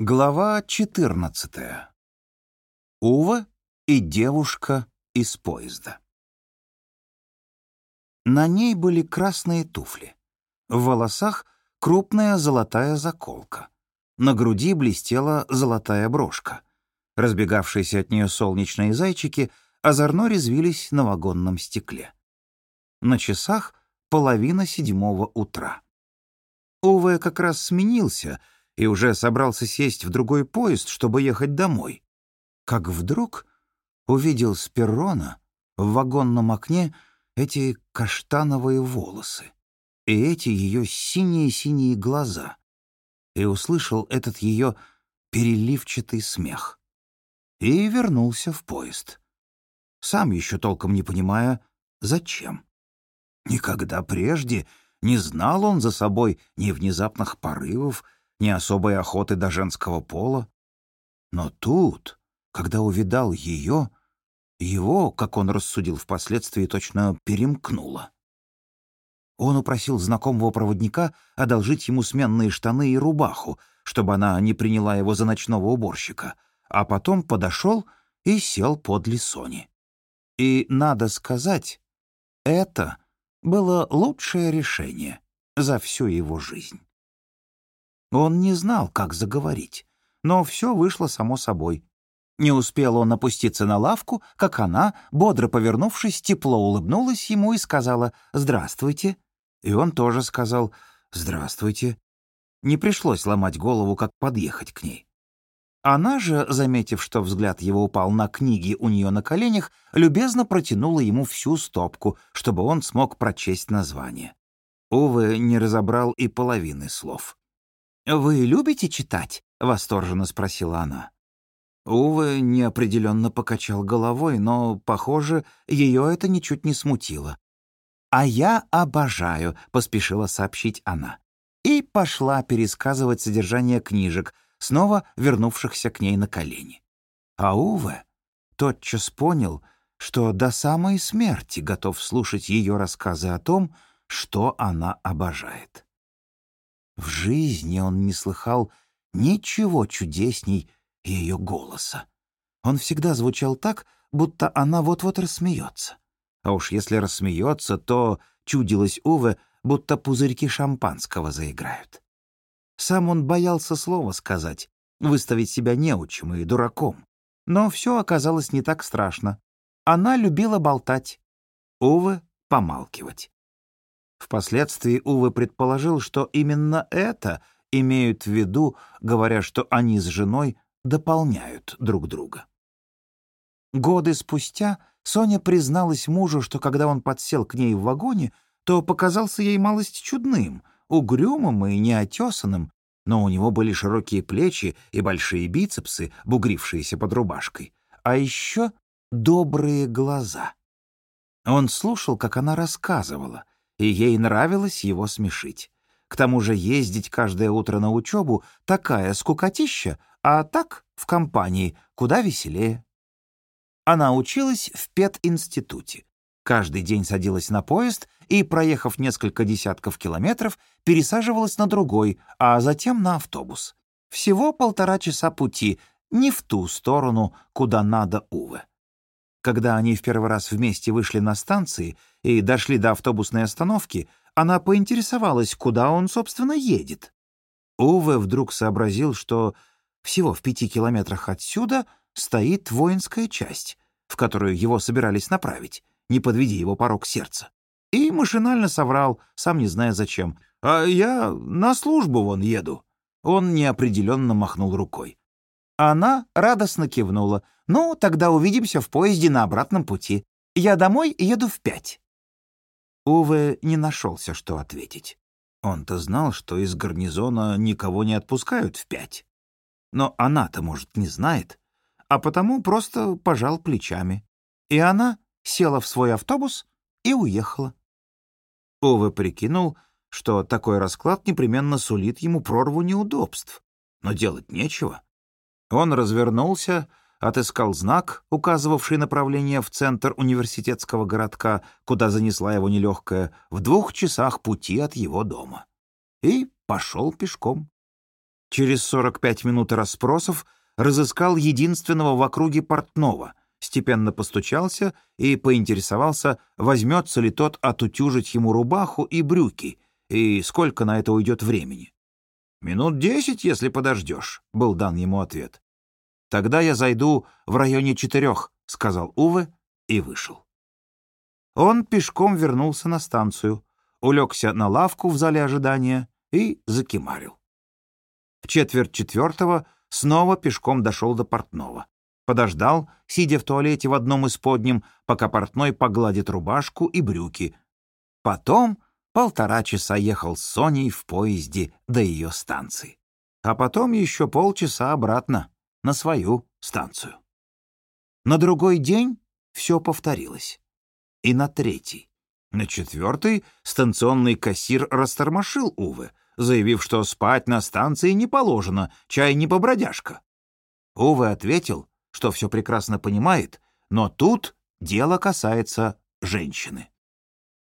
Глава 14. Ува и девушка из поезда. На ней были красные туфли. В волосах крупная золотая заколка. На груди блестела золотая брошка. Разбегавшиеся от нее солнечные зайчики озорно резвились на вагонном стекле. На часах половина седьмого утра. Уве как раз сменился — и уже собрался сесть в другой поезд, чтобы ехать домой. Как вдруг увидел с перрона в вагонном окне эти каштановые волосы и эти ее синие-синие глаза, и услышал этот ее переливчатый смех. И вернулся в поезд. Сам еще толком не понимая, зачем. Никогда прежде не знал он за собой ни внезапных порывов, ни особой охоты до женского пола. Но тут, когда увидал ее, его, как он рассудил впоследствии, точно перемкнуло. Он упросил знакомого проводника одолжить ему сменные штаны и рубаху, чтобы она не приняла его за ночного уборщика, а потом подошел и сел подле Сони. И, надо сказать, это было лучшее решение за всю его жизнь. Он не знал, как заговорить, но все вышло само собой. Не успел он опуститься на лавку, как она, бодро повернувшись, тепло улыбнулась ему и сказала «Здравствуйте». И он тоже сказал «Здравствуйте». Не пришлось ломать голову, как подъехать к ней. Она же, заметив, что взгляд его упал на книги у нее на коленях, любезно протянула ему всю стопку, чтобы он смог прочесть название. Увы, не разобрал и половины слов. «Вы любите читать?» — восторженно спросила она. Уве неопределенно покачал головой, но, похоже, ее это ничуть не смутило. «А я обожаю», — поспешила сообщить она. И пошла пересказывать содержание книжек, снова вернувшихся к ней на колени. А Уве тотчас понял, что до самой смерти готов слушать ее рассказы о том, что она обожает. В жизни он не слыхал ничего чудесней ее голоса. Он всегда звучал так, будто она вот-вот рассмеется. А уж если рассмеется, то чудилось Уве, будто пузырьки шампанского заиграют. Сам он боялся слова сказать, выставить себя неучим и дураком. Но все оказалось не так страшно. Она любила болтать, Уве — помалкивать. Впоследствии Увы предположил, что именно это имеют в виду, говоря, что они с женой дополняют друг друга. Годы спустя Соня призналась мужу, что когда он подсел к ней в вагоне, то показался ей малость чудным, угрюмым и неотесанным, но у него были широкие плечи и большие бицепсы, бугрившиеся под рубашкой, а еще добрые глаза. Он слушал, как она рассказывала — и ей нравилось его смешить. К тому же ездить каждое утро на учебу — такая скукотища, а так, в компании, куда веселее. Она училась в пединституте. Каждый день садилась на поезд и, проехав несколько десятков километров, пересаживалась на другой, а затем на автобус. Всего полтора часа пути, не в ту сторону, куда надо Уве. Когда они в первый раз вместе вышли на станции и дошли до автобусной остановки, она поинтересовалась, куда он, собственно, едет. Уве вдруг сообразил, что всего в пяти километрах отсюда стоит воинская часть, в которую его собирались направить, не подведи его порог сердца. И машинально соврал, сам не зная зачем. «А я на службу вон еду». Он неопределенно махнул рукой. Она радостно кивнула. «Ну, тогда увидимся в поезде на обратном пути. Я домой еду в пять». Уве не нашелся, что ответить. Он-то знал, что из гарнизона никого не отпускают в пять. Но она-то, может, не знает, а потому просто пожал плечами. И она села в свой автобус и уехала. Уве прикинул, что такой расклад непременно сулит ему прорву неудобств. Но делать нечего. Он развернулся, отыскал знак, указывавший направление в центр университетского городка, куда занесла его нелегкая, в двух часах пути от его дома. И пошел пешком. Через 45 минут расспросов разыскал единственного в округе портного, степенно постучался и поинтересовался, возьмется ли тот отутюжить ему рубаху и брюки, и сколько на это уйдет времени. «Минут десять, если подождешь», — был дан ему ответ. «Тогда я зайду в районе четырех», — сказал Уве и вышел. Он пешком вернулся на станцию, улегся на лавку в зале ожидания и закимарил. В четверть четвертого снова пешком дошел до портного. Подождал, сидя в туалете в одном из подним, пока портной погладит рубашку и брюки. Потом полтора часа ехал с Соней в поезде до ее станции. А потом еще полчаса обратно, на свою станцию. На другой день все повторилось. И на третий. На четвертый станционный кассир растормошил Уве, заявив, что спать на станции не положено, чай не побродяжка. Уве ответил, что все прекрасно понимает, но тут дело касается женщины.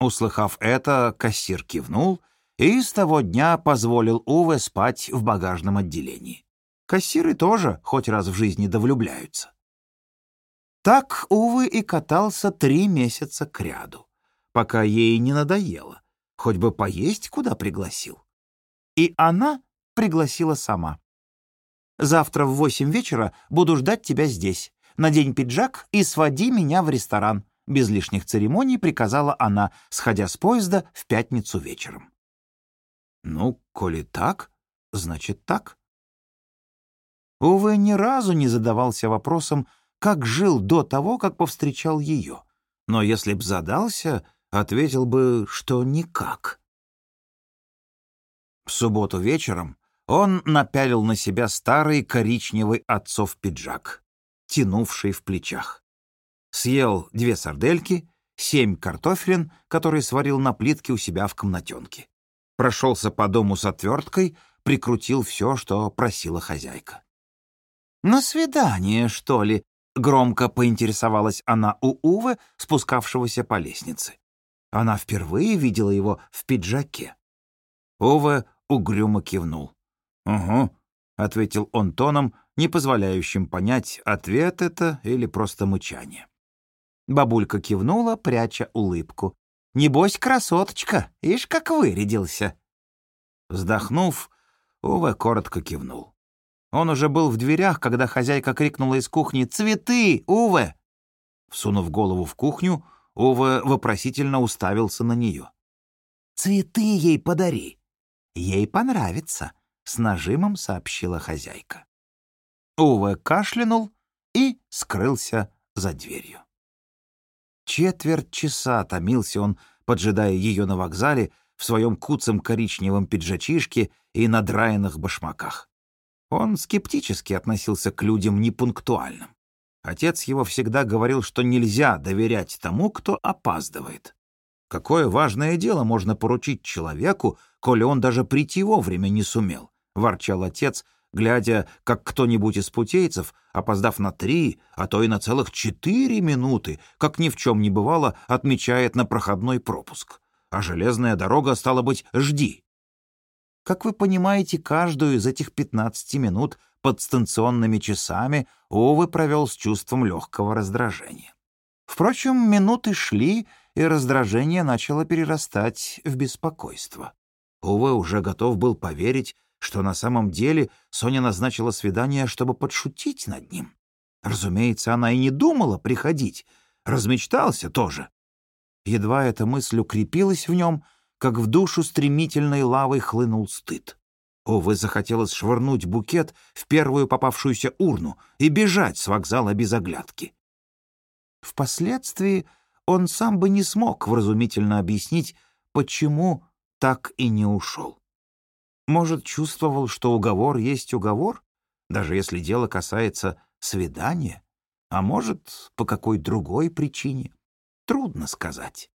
Услыхав это, кассир кивнул и с того дня позволил Уве спать в багажном отделении. Кассиры тоже хоть раз в жизни довлюбляются. Так, увы, и катался три месяца кряду, пока ей не надоело, хоть бы поесть куда пригласил. И она пригласила сама. «Завтра в восемь вечера буду ждать тебя здесь. Надень пиджак и своди меня в ресторан», без лишних церемоний приказала она, сходя с поезда в пятницу вечером. «Ну, коли так, значит так». Увы, ни разу не задавался вопросом, как жил до того, как повстречал ее. Но если б задался, ответил бы, что никак. В субботу вечером он напялил на себя старый коричневый отцов пиджак, тянувший в плечах. Съел две сардельки, семь картофелин, которые сварил на плитке у себя в комнатенке. Прошелся по дому с отверткой, прикрутил все, что просила хозяйка. «На свидание, что ли?» — громко поинтересовалась она у Увы, спускавшегося по лестнице. Она впервые видела его в пиджаке. Уве угрюмо кивнул. «Угу», — ответил он тоном, не позволяющим понять, ответ это или просто мычание. Бабулька кивнула, пряча улыбку. «Небось, красоточка, ишь, как вырядился!» Вздохнув, Уве коротко кивнул. Он уже был в дверях, когда хозяйка крикнула из кухни «Цветы, Уве!». Всунув голову в кухню, Уве вопросительно уставился на нее. «Цветы ей подари. Ей понравится», — с нажимом сообщила хозяйка. Уве кашлянул и скрылся за дверью. Четверть часа томился он, поджидая ее на вокзале в своем куцем коричневом пиджачишке и надраенных башмаках. Он скептически относился к людям непунктуальным. Отец его всегда говорил, что нельзя доверять тому, кто опаздывает. Какое важное дело можно поручить человеку, коли он даже прийти вовремя не сумел, — ворчал отец, глядя, как кто-нибудь из путейцев, опоздав на три, а то и на целых четыре минуты, как ни в чем не бывало, отмечает на проходной пропуск. А железная дорога, стала быть, жди. Как вы понимаете, каждую из этих 15 минут под станционными часами Увы провел с чувством легкого раздражения. Впрочем, минуты шли, и раздражение начало перерастать в беспокойство. Увы уже готов был поверить, что на самом деле Соня назначила свидание, чтобы подшутить над ним. Разумеется, она и не думала приходить, размечтался тоже. Едва эта мысль укрепилась в нем — как в душу стремительной лавой хлынул стыд. Увы, захотелось швырнуть букет в первую попавшуюся урну и бежать с вокзала без оглядки. Впоследствии он сам бы не смог вразумительно объяснить, почему так и не ушел. Может, чувствовал, что уговор есть уговор, даже если дело касается свидания, а может, по какой другой причине. Трудно сказать.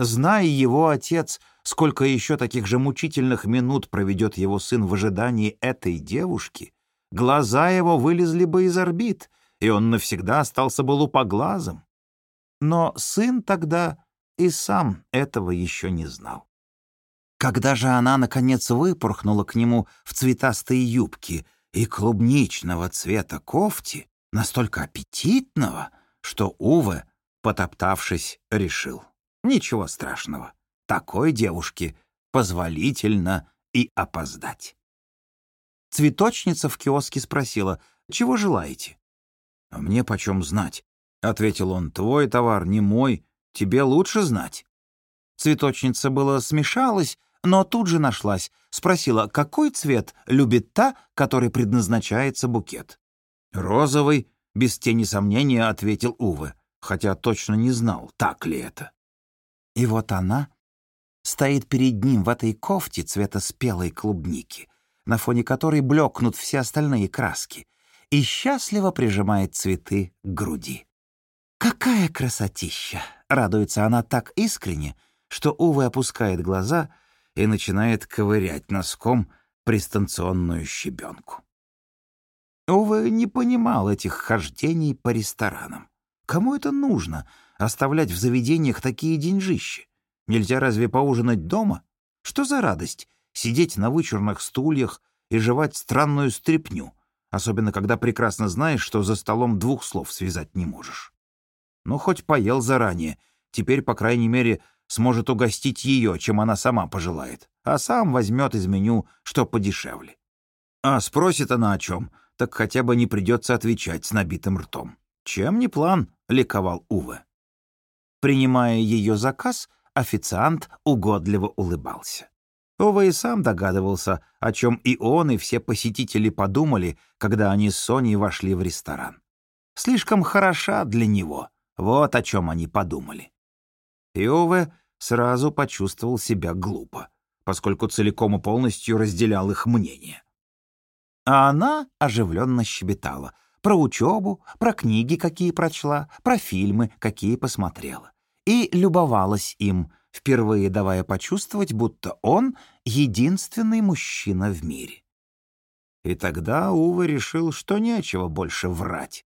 Зная его отец, сколько еще таких же мучительных минут проведет его сын в ожидании этой девушки, глаза его вылезли бы из орбит, и он навсегда остался бы лупоглазом. Но сын тогда и сам этого еще не знал. Когда же она, наконец, выпорхнула к нему в цветастые юбки и клубничного цвета кофти, настолько аппетитного, что Уве, потоптавшись, решил. Ничего страшного. Такой девушке позволительно и опоздать. Цветочница в киоске спросила, «Чего желаете?» «А мне почем знать?» — ответил он, «Твой товар не мой, тебе лучше знать». Цветочница было смешалась, но тут же нашлась, спросила, какой цвет любит та, который предназначается букет. «Розовый», — без тени сомнения ответил Уве, хотя точно не знал, так ли это. И вот она стоит перед ним в этой кофте цвета спелой клубники, на фоне которой блекнут все остальные краски, и счастливо прижимает цветы к груди. «Какая красотища!» — радуется она так искренне, что Увы опускает глаза и начинает ковырять носком пристанционную щебенку. Увы не понимал этих хождений по ресторанам. Кому это нужно — оставлять в заведениях такие деньжищи? Нельзя разве поужинать дома? Что за радость — сидеть на вычурных стульях и жевать странную стряпню, особенно когда прекрасно знаешь, что за столом двух слов связать не можешь. Ну, хоть поел заранее, теперь, по крайней мере, сможет угостить ее, чем она сама пожелает, а сам возьмет из меню что подешевле. А спросит она о чем, так хотя бы не придется отвечать с набитым ртом. Чем не план, — ликовал Уве. Принимая ее заказ, официант угодливо улыбался. Ова и сам догадывался, о чем и он, и все посетители подумали, когда они с Соней вошли в ресторан. Слишком хороша для него, вот о чем они подумали. И Ове сразу почувствовал себя глупо, поскольку целиком и полностью разделял их мнение. А она оживленно щебетала про учебу, про книги, какие прочла, про фильмы, какие посмотрела. И любовалась им — впервые давая почувствовать, будто он — единственный мужчина в мире. И тогда Ува решил, что нечего больше врать.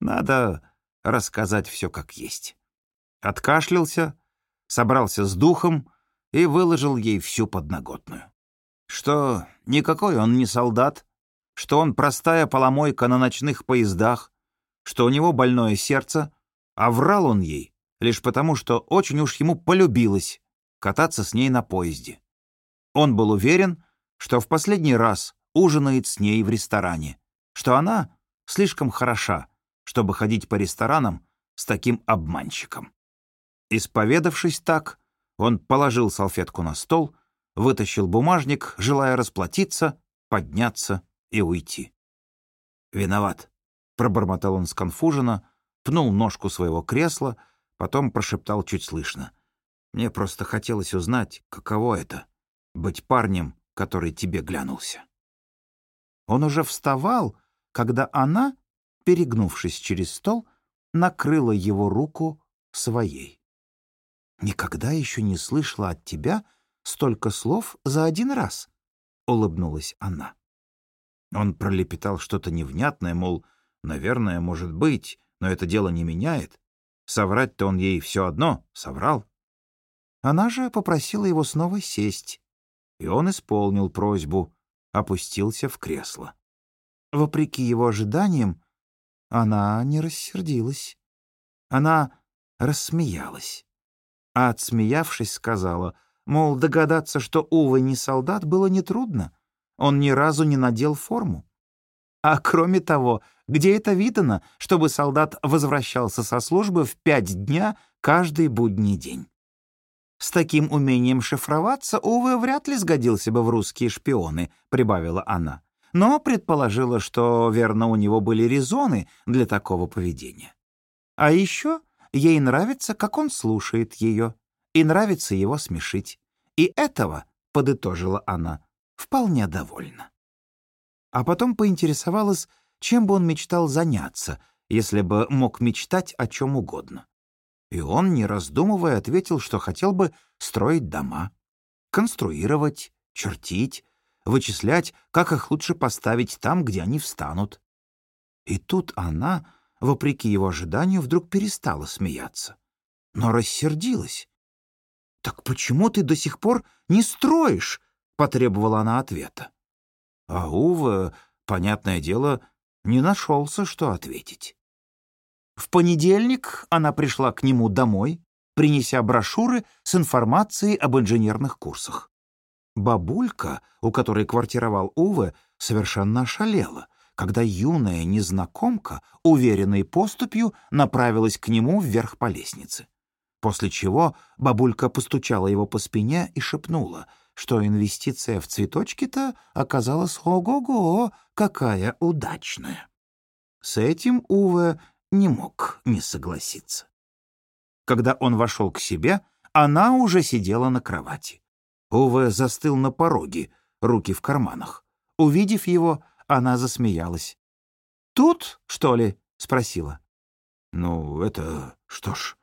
Надо рассказать все как есть. Откашлялся, собрался с духом и выложил ей всю подноготную. Что никакой он не солдат, что он простая поломойка на ночных поездах, что у него больное сердце, а врал он ей, лишь потому, что очень уж ему полюбилось кататься с ней на поезде. Он был уверен, что в последний раз ужинает с ней в ресторане, что она слишком хороша, чтобы ходить по ресторанам с таким обманщиком. Исповедавшись так, он положил салфетку на стол, вытащил бумажник, желая расплатиться, подняться и уйти. «Виноват», — пробормотал он сконфуженно, пнул ножку своего кресла Потом прошептал чуть слышно. «Мне просто хотелось узнать, каково это — быть парнем, который тебе глянулся». Он уже вставал, когда она, перегнувшись через стол, накрыла его руку своей. «Никогда еще не слышала от тебя столько слов за один раз», — улыбнулась она. Он пролепетал что-то невнятное, мол, наверное, может быть, но это дело не меняет. Соврать-то он ей все одно соврал. Она же попросила его снова сесть, и он исполнил просьбу, опустился в кресло. Вопреки его ожиданиям, она не рассердилась. Она рассмеялась. А отсмеявшись, сказала, мол, догадаться, что Ува не солдат, было нетрудно. Он ни разу не надел форму. А кроме того, где это видано, чтобы солдат возвращался со службы в пять дня каждый будний день? «С таким умением шифроваться, увы, вряд ли сгодился бы в русские шпионы», — прибавила она. Но предположила, что, верно, у него были резоны для такого поведения. А еще ей нравится, как он слушает ее, и нравится его смешить. И этого, — подытожила она, — вполне довольна а потом поинтересовалась, чем бы он мечтал заняться, если бы мог мечтать о чем угодно. И он, не раздумывая, ответил, что хотел бы строить дома, конструировать, чертить, вычислять, как их лучше поставить там, где они встанут. И тут она, вопреки его ожиданию, вдруг перестала смеяться, но рассердилась. «Так почему ты до сих пор не строишь?» — потребовала она ответа. А Ува, понятное дело, не нашелся, что ответить. В понедельник она пришла к нему домой, принеся брошюры с информацией об инженерных курсах. Бабулька, у которой квартировал Уве, совершенно ошалела, когда юная незнакомка, уверенной поступью, направилась к нему вверх по лестнице. После чего бабулька постучала его по спине и шепнула, что инвестиция в цветочки-то оказалась ого-го, какая удачная. С этим Уве не мог не согласиться. Когда он вошел к себе, она уже сидела на кровати. Уве застыл на пороге, руки в карманах. Увидев его, она засмеялась. «Тут, что ли?» — спросила. «Ну, это... что ж,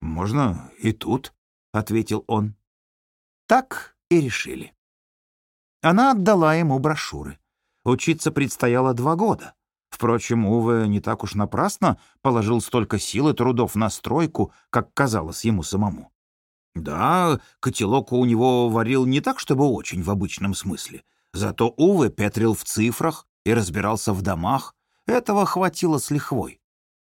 можно и тут», — ответил он. Так и решили. Она отдала ему брошюры. Учиться предстояло два года. Впрочем, Уве не так уж напрасно положил столько сил и трудов на стройку, как казалось ему самому. Да, котелок у него варил не так, чтобы очень в обычном смысле. Зато Уве петрил в цифрах и разбирался в домах. Этого хватило с лихвой.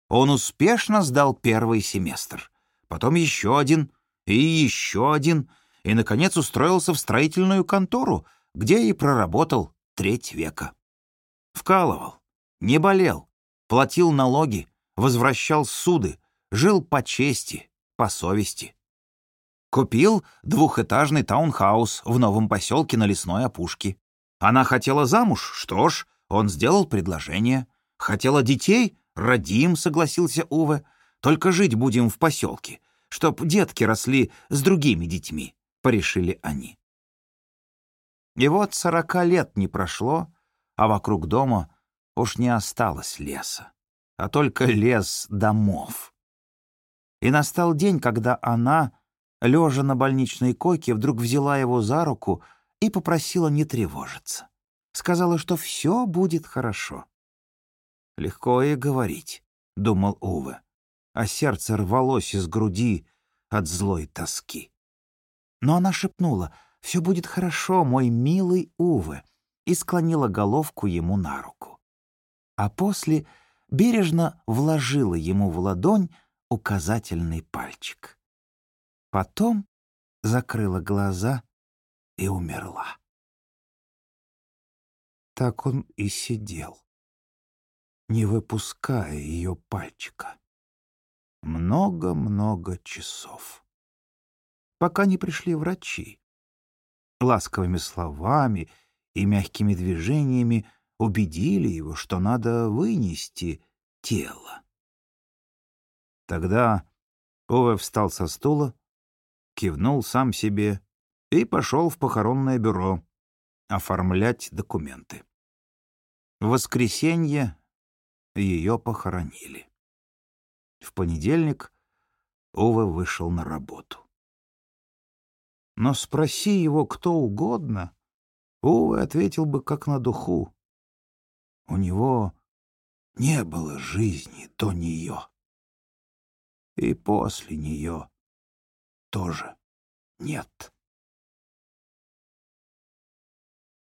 Он успешно сдал первый семестр. Потом еще один и еще один. И, наконец, устроился в строительную контору, где и проработал треть века. Вкалывал, не болел, платил налоги, возвращал суды, жил по чести, по совести. Купил двухэтажный таунхаус в новом поселке на лесной опушке. Она хотела замуж, что ж, он сделал предложение. Хотела детей, родим, согласился Уве. Только жить будем в поселке, чтоб детки росли с другими детьми, порешили они. И вот сорока лет не прошло, а вокруг дома уж не осталось леса, а только лес домов. И настал день, когда она лежа на больничной койке, вдруг взяла его за руку и попросила не тревожиться. Сказала, что все будет хорошо. «Легко и говорить», — думал Уве, а сердце рвалось из груди от злой тоски. Но она шепнула «Все будет хорошо, мой милый Уве», и склонила головку ему на руку. А после бережно вложила ему в ладонь указательный пальчик. Потом закрыла глаза и умерла. Так он и сидел, не выпуская ее пальчика. Много-много часов. Пока не пришли врачи. Ласковыми словами и мягкими движениями убедили его, что надо вынести тело. Тогда Ове встал со стула, кивнул сам себе и пошел в похоронное бюро оформлять документы. В воскресенье ее похоронили. В понедельник Ова вышел на работу. Но спроси его кто угодно, Ова ответил бы как на духу. У него не было жизни до нее. И после нее тоже нет.